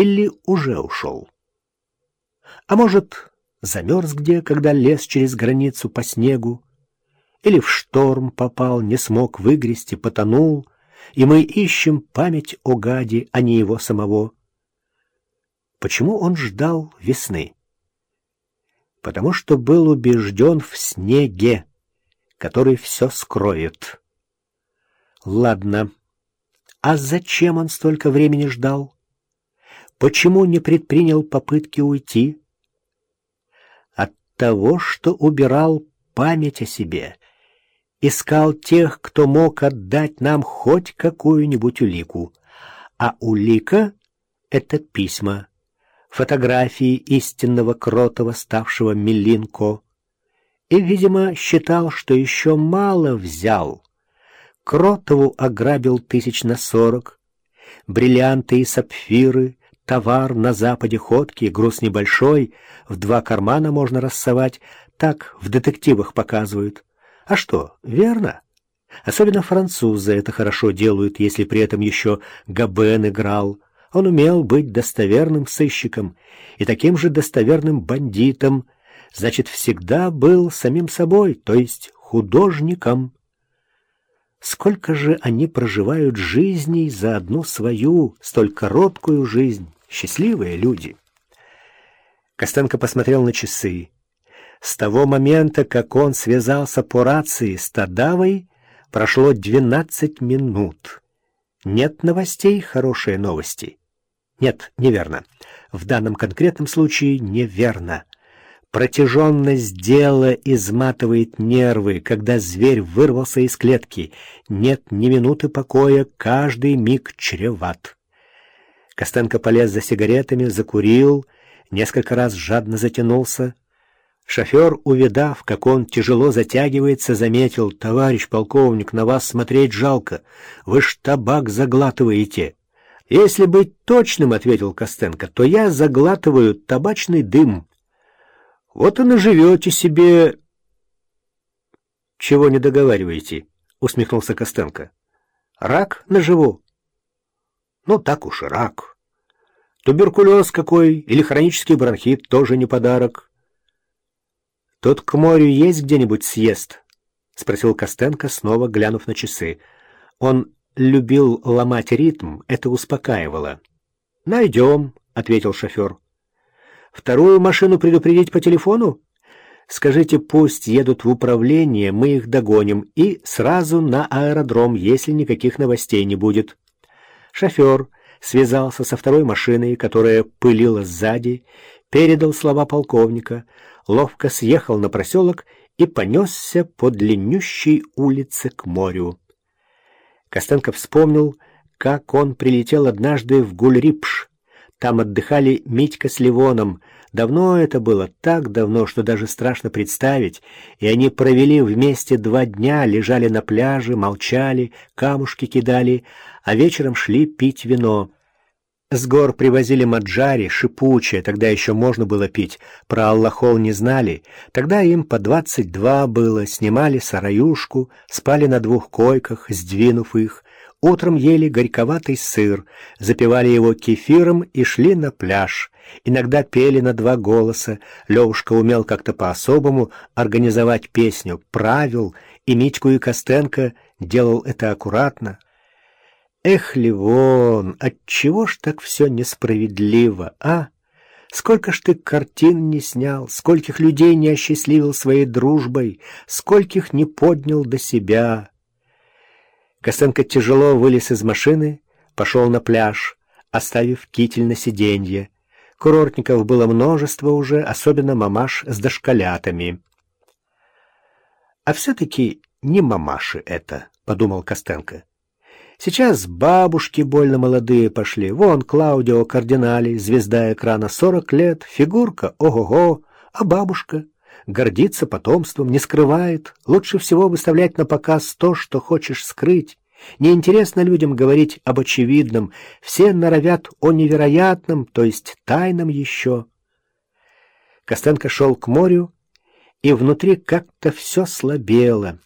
или уже ушел. А может, замерз где, когда лез через границу по снегу, или в шторм попал, не смог выгрести, потонул, и мы ищем память о гаде, а не его самого. Почему он ждал весны? Потому что был убежден в снеге, который все скроет. Ладно, а зачем он столько времени ждал? Почему не предпринял попытки уйти? От того, что убирал память о себе, искал тех, кто мог отдать нам хоть какую-нибудь улику. А улика — это письма, фотографии истинного Кротова, ставшего Милинко. И, видимо, считал, что еще мало взял. Кротову ограбил тысяч на сорок, бриллианты и сапфиры, товар на западе ходки, груз небольшой, в два кармана можно рассовать, так в детективах показывают. А что, верно? Особенно французы это хорошо делают, если при этом еще Габен играл. Он умел быть достоверным сыщиком и таким же достоверным бандитом, значит, всегда был самим собой, то есть художником. Сколько же они проживают жизней за одну свою, столь короткую жизнь, счастливые люди. Костенко посмотрел на часы. С того момента, как он связался по рации с Тадавой, прошло 12 минут. Нет новостей, хорошие новости. Нет, неверно. В данном конкретном случае неверно. Протяженность дела изматывает нервы, когда зверь вырвался из клетки. Нет ни минуты покоя, каждый миг чреват. Костенко полез за сигаретами, закурил, несколько раз жадно затянулся. Шофер, увидав, как он тяжело затягивается, заметил, «Товарищ полковник, на вас смотреть жалко. Вы ж табак заглатываете». «Если быть точным, — ответил Костенко, — то я заглатываю табачный дым. Вот и наживете себе...» «Чего не договариваете?» — усмехнулся Костенко. «Рак наживу». «Ну, так уж и рак. Туберкулез какой или хронический бронхит тоже не подарок». «Тут к морю есть где-нибудь съезд?» — спросил Костенко, снова глянув на часы. Он любил ломать ритм, это успокаивало. «Найдем», — ответил шофер. «Вторую машину предупредить по телефону? Скажите, пусть едут в управление, мы их догоним, и сразу на аэродром, если никаких новостей не будет». Шофер связался со второй машиной, которая пылила сзади, передал слова полковника, ловко съехал на проселок и понесся по длиннющей улице к морю. Костенко вспомнил, как он прилетел однажды в Гульрипш. Там отдыхали Митька с Ливоном. Давно это было, так давно, что даже страшно представить. И они провели вместе два дня, лежали на пляже, молчали, камушки кидали, а вечером шли пить вино. С гор привозили маджари, шипучее, тогда еще можно было пить. Про Аллахол не знали. Тогда им по двадцать два было, снимали сараюшку, спали на двух койках, сдвинув их. Утром ели горьковатый сыр, запивали его кефиром и шли на пляж. Иногда пели на два голоса. Левушка умел как-то по-особому организовать песню, правил, и Митьку и Костенко делал это аккуратно. Эх, Ливон, отчего ж так все несправедливо, а? Сколько ж ты картин не снял, скольких людей не осчастливил своей дружбой, скольких не поднял до себя. Костенко тяжело вылез из машины, пошел на пляж, оставив китель на сиденье. Курортников было множество уже, особенно мамаш с дошколятами. «А все-таки не мамаши это», — подумал Костенко. Сейчас бабушки больно молодые пошли. Вон Клаудио Кардинали, звезда экрана, сорок лет, фигурка, ого-го, а бабушка гордится потомством, не скрывает. Лучше всего выставлять на показ то, что хочешь скрыть. Неинтересно людям говорить об очевидном. Все норовят о невероятном, то есть тайном еще. Костенко шел к морю, и внутри как-то все слабело.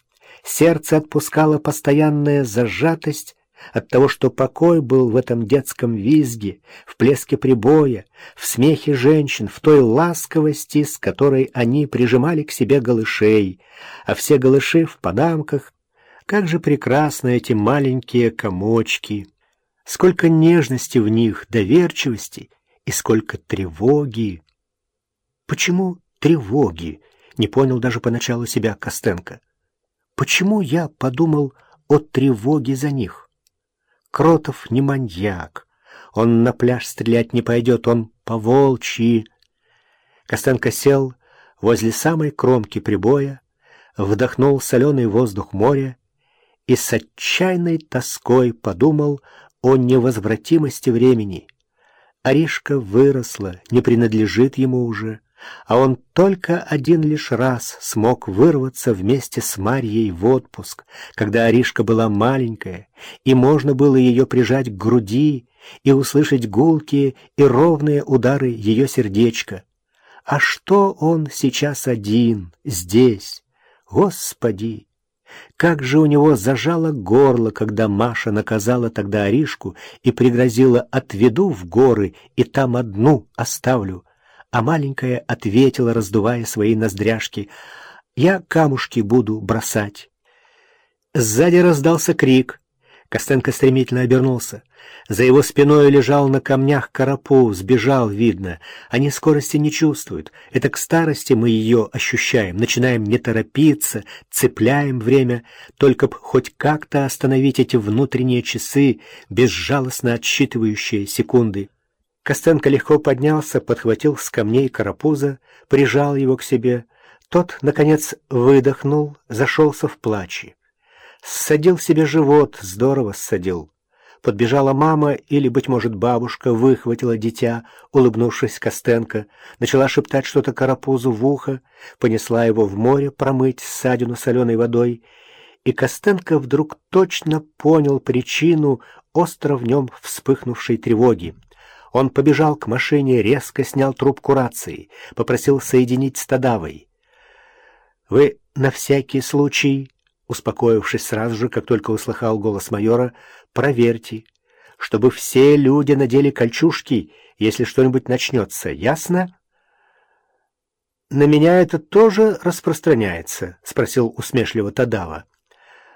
Сердце отпускало постоянная зажатость, от того, что покой был в этом детском визге, в плеске прибоя, в смехе женщин, в той ласковости, с которой они прижимали к себе голышей, а все голыши в панамках. Как же прекрасны эти маленькие комочки! Сколько нежности в них, доверчивости и сколько тревоги! Почему тревоги? Не понял даже поначалу себя Костенко. Почему я подумал о тревоге за них? Кротов не маньяк. Он на пляж стрелять не пойдет, он по волчьи. Костенко сел возле самой кромки прибоя, вдохнул соленый воздух моря и с отчаянной тоской подумал о невозвратимости времени. Аришка выросла, не принадлежит ему уже а он только один лишь раз смог вырваться вместе с Марьей в отпуск, когда Аришка была маленькая, и можно было ее прижать к груди и услышать гулкие и ровные удары ее сердечка. А что он сейчас один, здесь? Господи! Как же у него зажало горло, когда Маша наказала тогда Аришку и пригрозила «отведу в горы и там одну оставлю», а маленькая ответила, раздувая свои ноздряшки, «Я камушки буду бросать». Сзади раздался крик. Костенко стремительно обернулся. За его спиной лежал на камнях карапуз, сбежал, видно. Они скорости не чувствуют. Это к старости мы ее ощущаем, начинаем не торопиться, цепляем время, только б хоть как-то остановить эти внутренние часы, безжалостно отсчитывающие секунды. Костенко легко поднялся, подхватил с камней карапуза, прижал его к себе. Тот, наконец, выдохнул, зашелся в плаче. Ссадил себе живот, здорово ссадил. Подбежала мама или, быть может, бабушка, выхватила дитя, улыбнувшись Костенко, начала шептать что-то карапузу в ухо, понесла его в море промыть ссадину соленой водой, и Костенко вдруг точно понял причину остро в нем вспыхнувшей тревоги. Он побежал к машине, резко снял трубку рации, попросил соединить с Тадавой. «Вы на всякий случай, успокоившись сразу же, как только услыхал голос майора, проверьте, чтобы все люди надели кольчужки, если что-нибудь начнется, ясно?» «На меня это тоже распространяется?» — спросил усмешливо Тадава.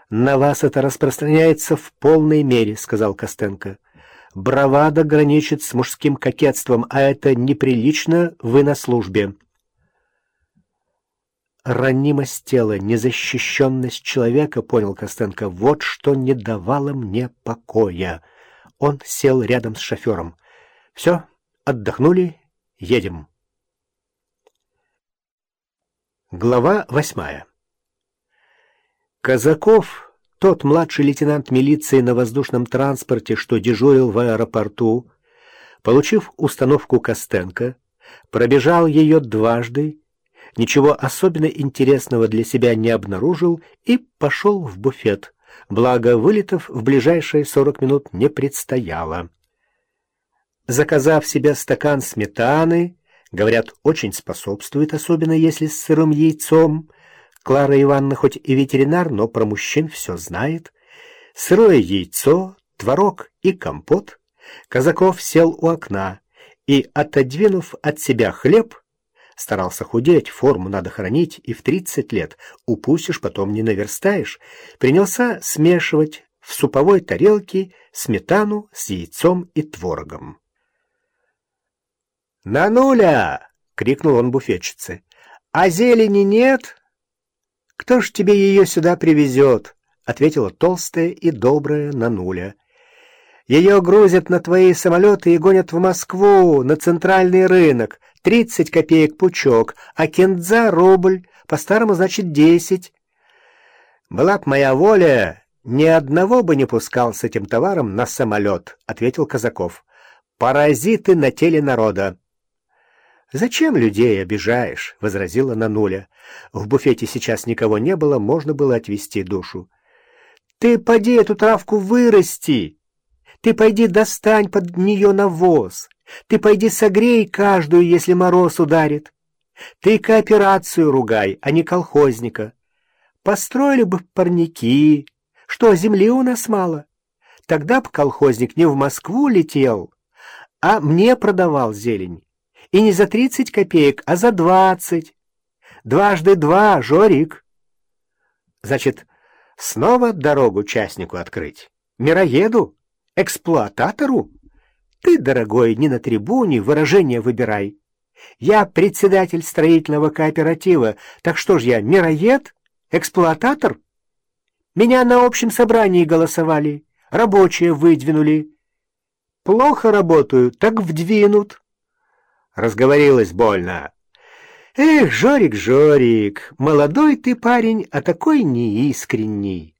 «На вас это распространяется в полной мере», — сказал Костенко. Бравада граничит с мужским кокетством, а это неприлично, вы на службе. Ранимость тела, незащищенность человека, понял Костенко, вот что не давало мне покоя. Он сел рядом с шофером. Все, отдохнули, едем. Глава восьмая Казаков тот младший лейтенант милиции на воздушном транспорте, что дежурил в аэропорту, получив установку Костенко, пробежал ее дважды, ничего особенно интересного для себя не обнаружил и пошел в буфет, благо вылетов в ближайшие сорок минут не предстояло. Заказав себе стакан сметаны, говорят, очень способствует, особенно если с сырым яйцом, Клара Ивановна хоть и ветеринар, но про мужчин все знает. Сырое яйцо, творог и компот. Казаков сел у окна и, отодвинув от себя хлеб, старался худеть, форму надо хранить, и в тридцать лет упустишь, потом не наверстаешь, принялся смешивать в суповой тарелке сметану с яйцом и творогом. «На нуля!» — крикнул он буфетчице. «А зелени нет?» «Кто ж тебе ее сюда привезет?» — ответила толстая и добрая Нануля. «Ее грузят на твои самолеты и гонят в Москву, на центральный рынок. Тридцать копеек пучок, а кендза — рубль, по-старому, значит, десять». «Была б моя воля, ни одного бы не пускал с этим товаром на самолет», — ответил Казаков. «Паразиты на теле народа». «Зачем людей обижаешь?» — возразила Нануля. В буфете сейчас никого не было, можно было отвести душу. «Ты поди эту травку вырасти! Ты пойди достань под нее навоз! Ты пойди согрей каждую, если мороз ударит! Ты кооперацию ругай, а не колхозника! Построили бы парники! Что, земли у нас мало? Тогда б колхозник не в Москву летел, а мне продавал зелень. И не за тридцать копеек, а за двадцать. Дважды два, Жорик. Значит, снова дорогу частнику открыть? Мироеду? Эксплуататору? Ты, дорогой, не на трибуне, выражение выбирай. Я председатель строительного кооператива, так что ж я, мироед? Эксплуататор? Меня на общем собрании голосовали, рабочие выдвинули. Плохо работаю, так вдвинут. Разговорилась больно. Эх, Жорик, Жорик, молодой ты парень, а такой неискренний.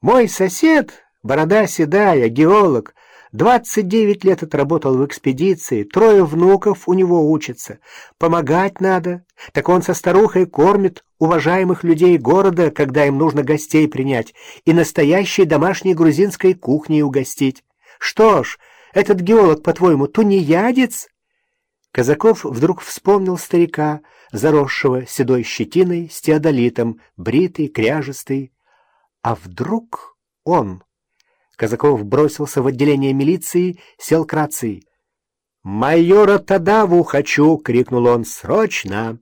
Мой сосед, борода седая, геолог, двадцать девять лет отработал в экспедиции, трое внуков у него учатся. Помогать надо. Так он со старухой кормит уважаемых людей города, когда им нужно гостей принять, и настоящей домашней грузинской кухней угостить. Что ж, этот геолог, по-твоему, тунеядец? Казаков вдруг вспомнил старика, заросшего седой щетиной с теодолитом, бритый, кряжестый. А вдруг он... Казаков бросился в отделение милиции, сел к рации. «Майора Тадаву хочу!» — крикнул он. «Срочно!»